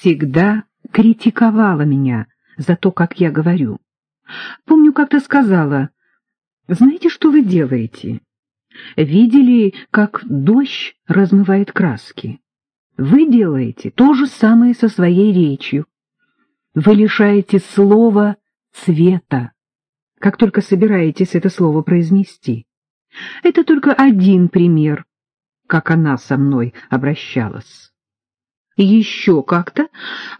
всегда критиковала меня за то, как я говорю. Помню, как-то сказала, «Знаете, что вы делаете? Видели, как дождь размывает краски? Вы делаете то же самое со своей речью. Вы лишаете слова цвета, как только собираетесь это слово произнести. Это только один пример, как она со мной обращалась. Еще как-то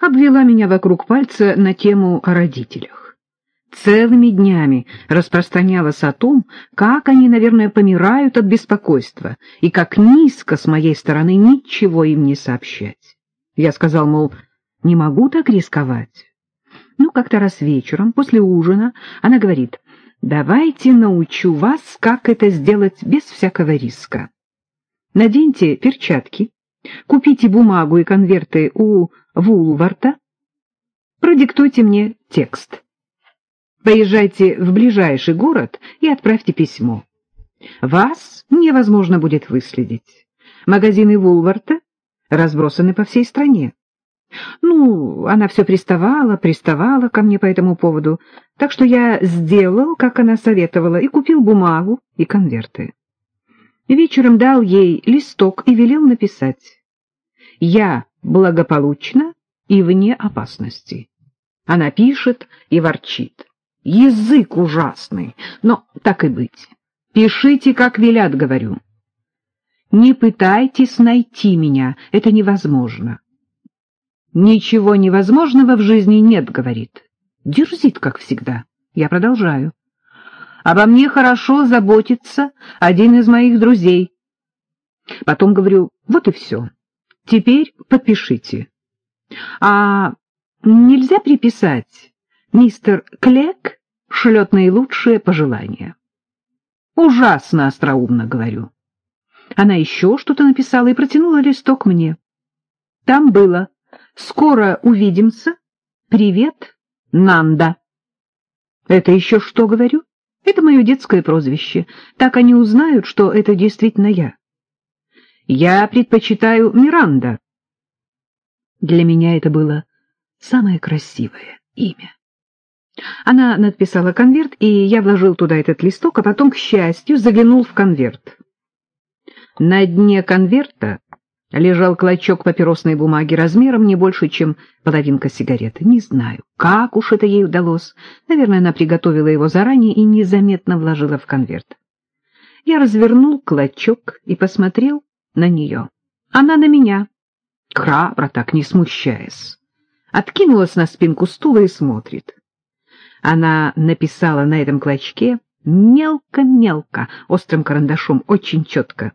обвела меня вокруг пальца на тему о родителях. Целыми днями распространялась о том, как они, наверное, помирают от беспокойства, и как низко с моей стороны ничего им не сообщать. Я сказал, мол, не могу так рисковать. Ну, как-то раз вечером, после ужина, она говорит, «Давайте научу вас, как это сделать без всякого риска. Наденьте перчатки, купите бумагу и конверты у Вулварта, продиктуйте мне текст. Поезжайте в ближайший город и отправьте письмо. Вас невозможно будет выследить. Магазины Вулварта разбросаны по всей стране. Ну, она все приставала, приставала ко мне по этому поводу, так что я сделал, как она советовала, и купил бумагу и конверты. Вечером дал ей листок и велел написать «Я благополучна и вне опасности». Она пишет и ворчит. Язык ужасный, но так и быть. Пишите, как велят, говорю. Не пытайтесь найти меня, это невозможно. Ничего невозможного в жизни нет, говорит. Дерзит, как всегда. Я продолжаю. Обо мне хорошо заботится один из моих друзей. Потом говорю, вот и все. Теперь подпишите. А нельзя приписать? Мистер Клек шлет наилучшие пожелания. Ужасно остроумно, говорю. Она еще что-то написала и протянула листок мне. Там было Скоро увидимся. Привет, Нанда. Это еще что говорю? Это мое детское прозвище. Так они узнают, что это действительно я. Я предпочитаю Миранда. Для меня это было самое красивое имя. Она надписала конверт, и я вложил туда этот листок, а потом, к счастью, заглянул в конверт. На дне конверта лежал клочок папиросной бумаги размером не больше, чем половинка сигареты. Не знаю, как уж это ей удалось. Наверное, она приготовила его заранее и незаметно вложила в конверт. Я развернул клочок и посмотрел на нее. Она на меня, храбро так, не смущаясь. Откинулась на спинку стула и смотрит. Она написала на этом клочке мелко-мелко, острым карандашом, очень четко.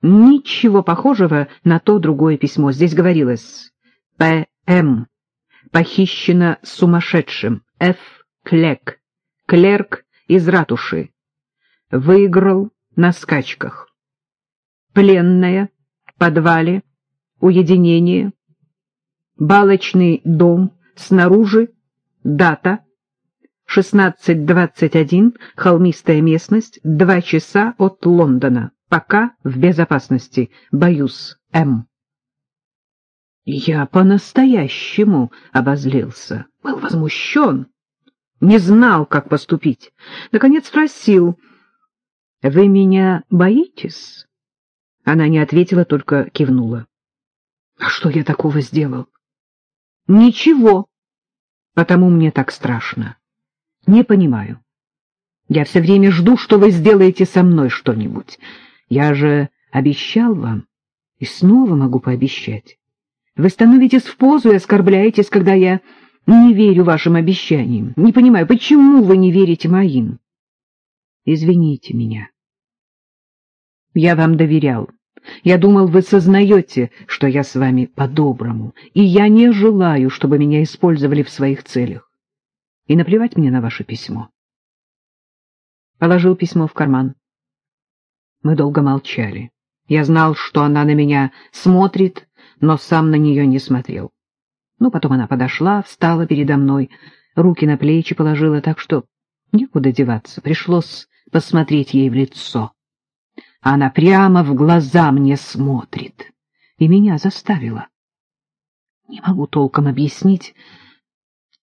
Ничего похожего на то другое письмо. Здесь говорилось «П.М. Похищено сумасшедшим. Ф. Клек. Клерк из ратуши. Выиграл на скачках. Пленная. Подвале. Уединение. Балочный дом. Снаружи. Дата. 16.21. Холмистая местность. Два часа от Лондона. Пока в безопасности. Боюсь, М. Я по-настоящему обозлился, был возмущен, не знал, как поступить. Наконец спросил, «Вы меня боитесь?» Она не ответила, только кивнула. «А что я такого сделал?» «Ничего, потому мне так страшно. Не понимаю. Я все время жду, что вы сделаете со мной что-нибудь». Я же обещал вам и снова могу пообещать. Вы становитесь в позу и оскорбляетесь, когда я не верю вашим обещаниям. Не понимаю, почему вы не верите моим? Извините меня. Я вам доверял. Я думал, вы сознаете, что я с вами по-доброму, и я не желаю, чтобы меня использовали в своих целях. И наплевать мне на ваше письмо. Положил письмо в карман. Мы долго молчали. Я знал, что она на меня смотрит, но сам на нее не смотрел. Ну, потом она подошла, встала передо мной, руки на плечи положила так, что некуда деваться, пришлось посмотреть ей в лицо. Она прямо в глаза мне смотрит и меня заставила. Не могу толком объяснить.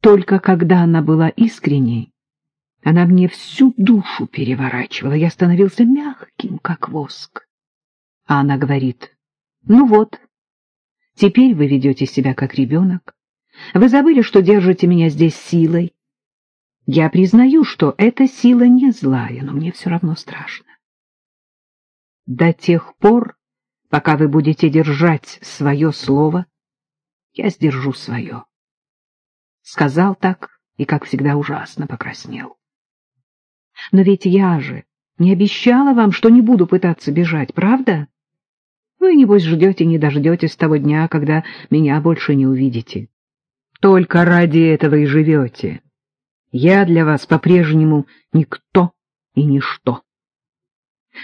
Только когда она была искренней, она мне всю душу переворачивала, я становился мягким, как воск. А она говорит, ну вот, теперь вы ведете себя как ребенок. Вы забыли, что держите меня здесь силой. Я признаю, что эта сила не злая, но мне все равно страшно. До тех пор, пока вы будете держать свое слово, я сдержу свое. Сказал так и, как всегда, ужасно покраснел. Но ведь я же не обещала вам, что не буду пытаться бежать, правда? Вы, небось, ждете, не дождетесь того дня, когда меня больше не увидите. Только ради этого и живете. Я для вас по-прежнему никто и ничто.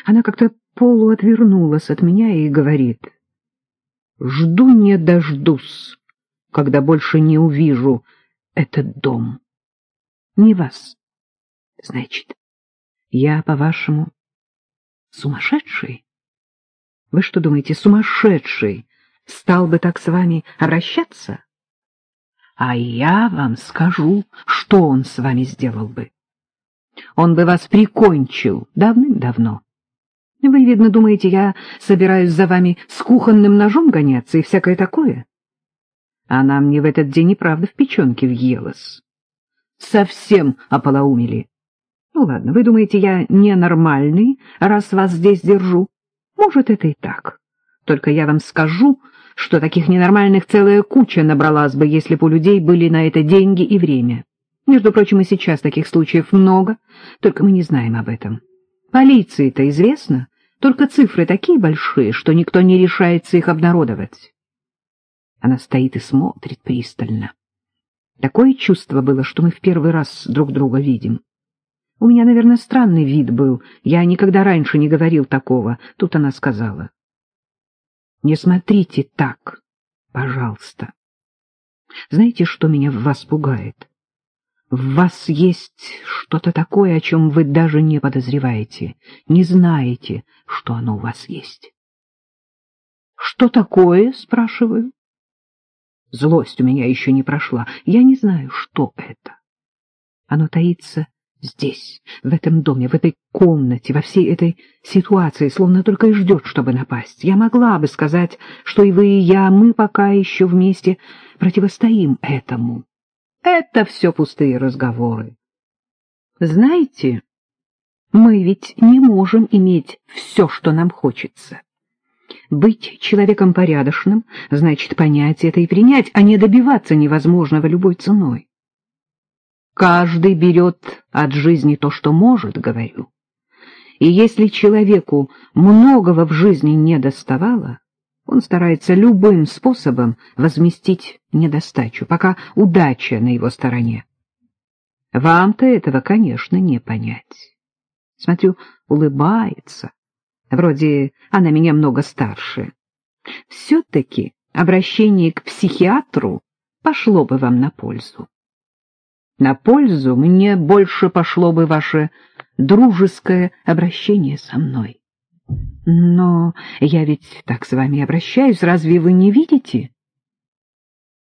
Она как-то полуотвернулась от меня и говорит, «Жду не дождусь, когда больше не увижу этот дом. Не вас. Значит, я, по-вашему, сумасшедший? Вы что думаете, сумасшедший стал бы так с вами обращаться? А я вам скажу, что он с вами сделал бы. Он бы вас прикончил давным-давно. Вы, видно, думаете, я собираюсь за вами с кухонным ножом гоняться и всякое такое? Она мне в этот день и правда в печенке въелась. Совсем ополоумели. Ну ладно, вы думаете, я ненормальный, раз вас здесь держу? Может, это и так. Только я вам скажу, что таких ненормальных целая куча набралась бы, если бы у людей были на это деньги и время. Между прочим, и сейчас таких случаев много, только мы не знаем об этом. Полиции-то известно, только цифры такие большие, что никто не решается их обнародовать. Она стоит и смотрит пристально. Такое чувство было, что мы в первый раз друг друга видим. У меня, наверное, странный вид был. Я никогда раньше не говорил такого. Тут она сказала. Не смотрите так, пожалуйста. Знаете, что меня в вас пугает? В вас есть что-то такое, о чем вы даже не подозреваете, не знаете, что оно у вас есть. — Что такое? — спрашиваю. Злость у меня еще не прошла. Я не знаю, что это. Оно таится здесь, в этом доме, в этой комнате, во всей этой ситуации, словно только и ждет, чтобы напасть. Я могла бы сказать, что и вы, и я, мы пока еще вместе противостоим этому. Это все пустые разговоры. Знаете, мы ведь не можем иметь все, что нам хочется. Быть человеком порядочным значит понять это и принять, а не добиваться невозможного любой ценой. Каждый берет от жизни то, что может, говорю. И если человеку многого в жизни не доставало, он старается любым способом возместить недостачу, пока удача на его стороне. Вам-то этого, конечно, не понять. Смотрю, улыбается. Вроде она меня много старше. Все-таки обращение к психиатру пошло бы вам на пользу. На пользу мне больше пошло бы ваше дружеское обращение со мной. Но я ведь так с вами обращаюсь, разве вы не видите?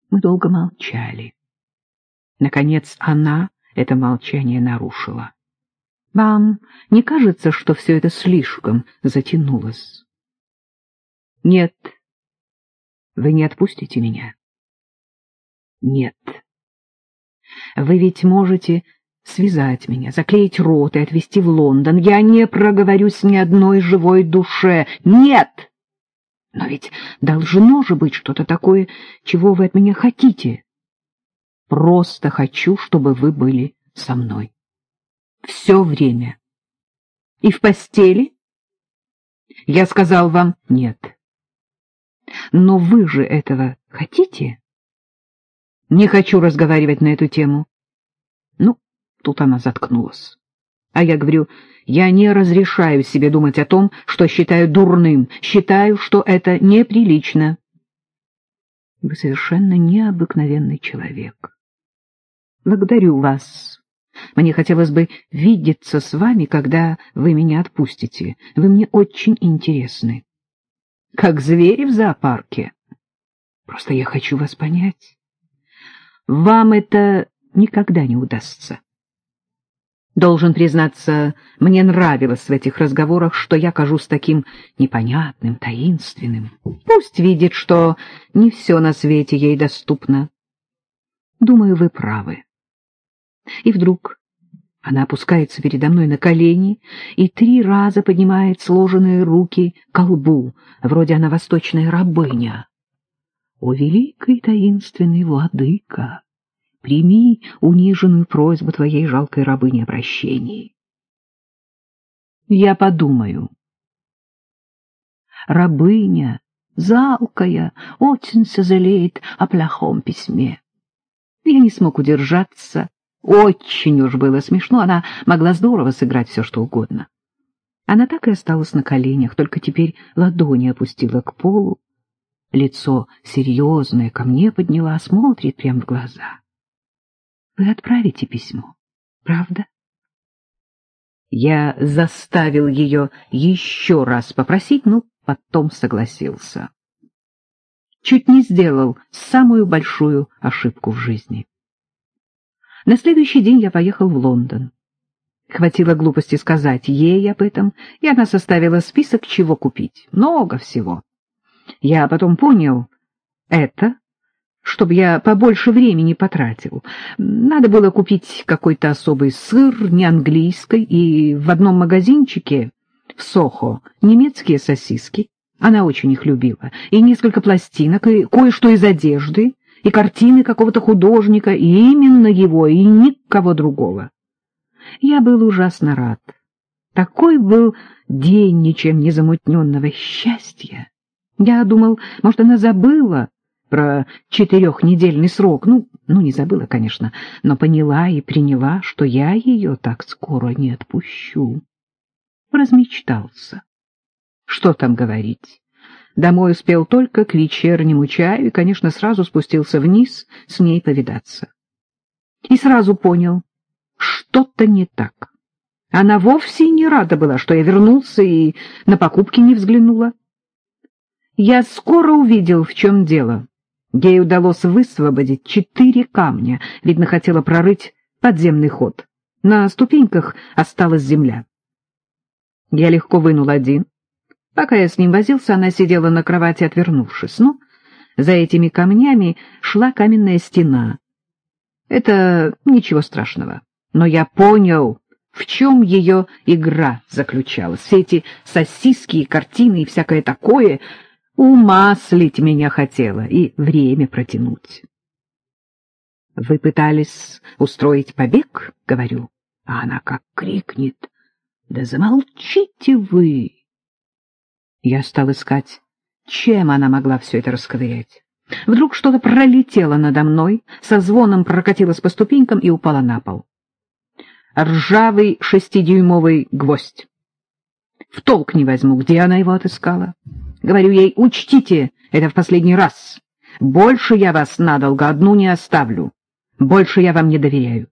Мы долго молчали. Наконец она это молчание нарушила. Вам не кажется, что все это слишком затянулось? Нет. Вы не отпустите меня? Нет. Вы ведь можете связать меня, заклеить рот и отвезти в Лондон. Я не проговорюсь ни одной живой душе. Нет! Но ведь должно же быть что-то такое, чего вы от меня хотите. Просто хочу, чтобы вы были со мной. Все время. И в постели? Я сказал вам нет. Но вы же этого хотите? Не хочу разговаривать на эту тему. Ну, тут она заткнулась. А я говорю, я не разрешаю себе думать о том, что считаю дурным, считаю, что это неприлично. Вы совершенно необыкновенный человек. Благодарю вас. Мне хотелось бы видеться с вами, когда вы меня отпустите. Вы мне очень интересны. Как звери в зоопарке. Просто я хочу вас понять. Вам это никогда не удастся. Должен признаться, мне нравилось в этих разговорах, что я кажусь таким непонятным, таинственным. Пусть видит, что не все на свете ей доступно. Думаю, вы правы. И вдруг она опускается передо мной на колени и три раза поднимает сложенные руки к колбу, вроде она восточная рабыня. О, великий таинственный владыка! Прими униженную просьбу твоей жалкой рабыни о прощении. Я подумаю. Рабыня, залкая, очень сожалеет о плохом письме. Я не смог удержаться. Очень уж было смешно, она могла здорово сыграть все, что угодно. Она так и осталась на коленях, только теперь ладони опустила к полу, лицо серьезное ко мне подняла, смотрит прямо в глаза. Вы отправите письмо, правда? Я заставил ее еще раз попросить, но потом согласился. Чуть не сделал самую большую ошибку в жизни. На следующий день я поехал в Лондон. Хватило глупости сказать ей об этом, и она составила список, чего купить. Много всего. Я потом понял, это чтобы я побольше времени потратил. Надо было купить какой-то особый сыр, не английской, и в одном магазинчике в Сохо немецкие сосиски. Она очень их любила. И несколько пластинок, и кое-что из одежды, и картины какого-то художника, и именно его, и никого другого. Я был ужасно рад. Такой был день ничем не замутненного счастья. Я думал, может, она забыла, про четырехнедельный срок. Ну, ну, не забыла, конечно, но поняла и приняла, что я ее так скоро не отпущу. Размечтался. Что там говорить? Домой успел только к вечернему чаю и, конечно, сразу спустился вниз с ней повидаться. И сразу понял, что-то не так. Она вовсе не рада была, что я вернулся и на покупки не взглянула. Я скоро увидел, в чем дело. Ей удалось высвободить четыре камня, видно, хотела прорыть подземный ход. На ступеньках осталась земля. Я легко вынул один. Пока я с ним возился, она сидела на кровати, отвернувшись. Но за этими камнями шла каменная стена. Это ничего страшного. Но я понял, в чем ее игра заключалась. Все эти сосиски и картины и всякое такое — умаслить меня хотела и время протянуть. — Вы пытались устроить побег? — говорю. А она как крикнет. — Да замолчите вы! Я стал искать, чем она могла все это расковырять. Вдруг что-то пролетело надо мной, со звоном прокатилось по ступенькам и упало на пол. Ржавый шестидюймовый гвоздь. В толк не возьму, где она его отыскала. Говорю ей, учтите, это в последний раз. Больше я вас надолго одну не оставлю. Больше я вам не доверяю.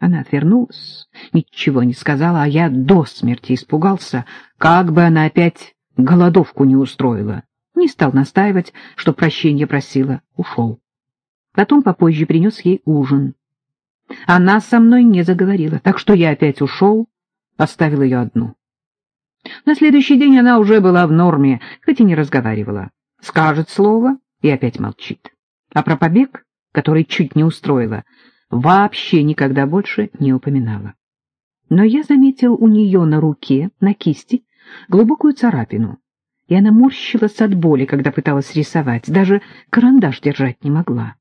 Она отвернулась, ничего не сказала, а я до смерти испугался, как бы она опять голодовку не устроила. Не стал настаивать, что прощения просила, ушел. Потом попозже принес ей ужин. Она со мной не заговорила, так что я опять ушел, оставил ее одну. На следующий день она уже была в норме, хоть и не разговаривала. Скажет слово и опять молчит. А про побег, который чуть не устроила, вообще никогда больше не упоминала. Но я заметил у нее на руке, на кисти, глубокую царапину, и она морщилась от боли, когда пыталась рисовать, даже карандаш держать не могла.